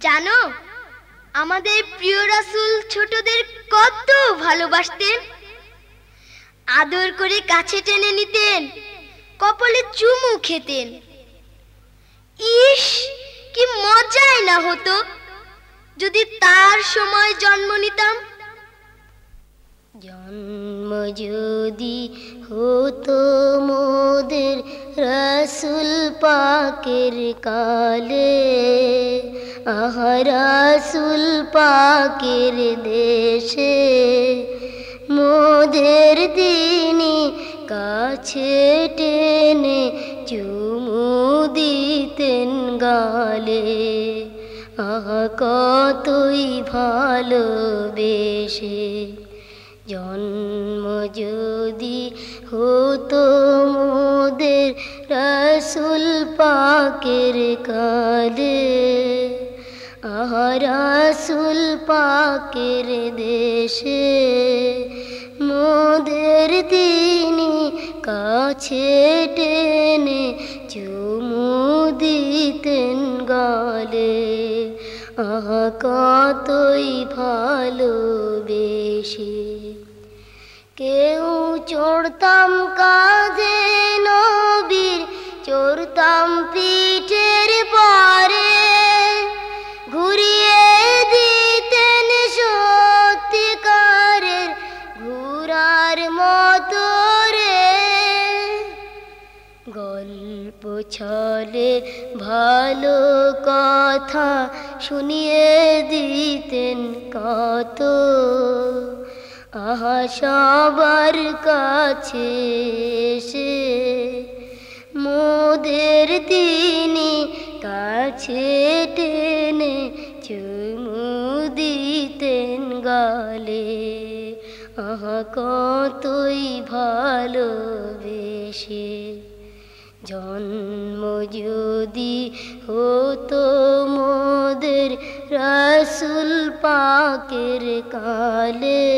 জানো, আমাদের প্রিয় রাসুল ছোটদের কত ভালোবাসতেন। আদর করে কাছে টেনে নিতেন, কপালে চুমু খেতেন। ইস, কি মজাই না হতো, যদি তার সময় জন্ম নিতাম। জন্ম যদি হতো মোদের রসুল পাকের কালে আহা রসুল পাকের দেশে, মোদের দিনী কাছে টেনে চুমু দিতেন গালে। আহা, কতই ভালোবেসে জন্ম যদি হতো মোদের রসুল পাকের কালে। আহা রসুল পাকের দেশে, মোদের তিনি কাছে টেনে চুমু দিতেন গালে। আহা, কতই ভালোবেসে। কেউ চড়তাম কাঁধে ঘুরার মতো রে। গল্প ছলে ভালো কথা শুনিয়ে দিতেন কত। আহা, সবার কাছে এসে মোদের তিনি কাছে টেনে চুমু দিতেন গালে। কতই ভালোবেসে। জন্ম যদি হতো মোদের রসুল পাকের কালে,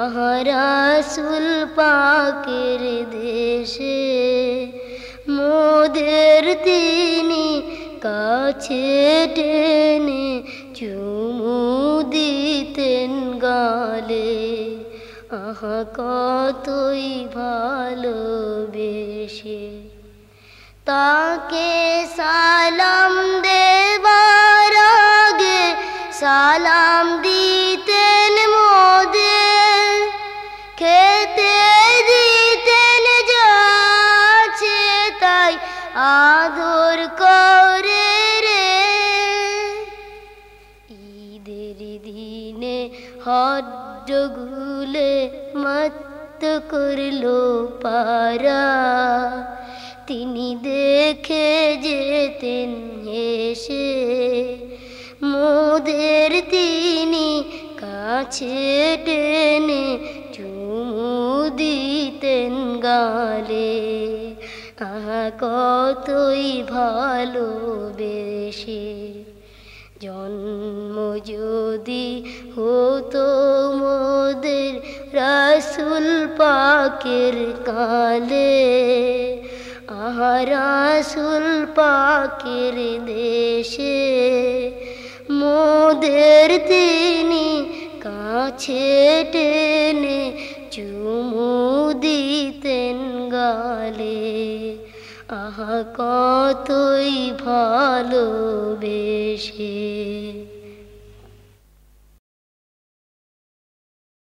আহা, রসুল পাকের দেশে, মোদের তিনি কাছে টেনে চুমু আহা কতই ভালোবেসে। তাকে সালাম দেবার আগে সালাম দিতেন মোদের খেতে দিতেন যাচ্ছে তাই আদর করে রে। ঈদের দিনে হড্ডগুলে মত করল পারা তিনি দেখে যেতেন এসে মোদের তিনি কাছে টেনে চুমু দিতেন গালে কতই ভালোবেসে জন্ম যদি হতো রাসুল পাকের কালে আহা রাসুল পাকের দেশে। মোদের তিনি কাছে টেনে চুমু দিতেন গালে। আহা, কতই ভালোবেসে।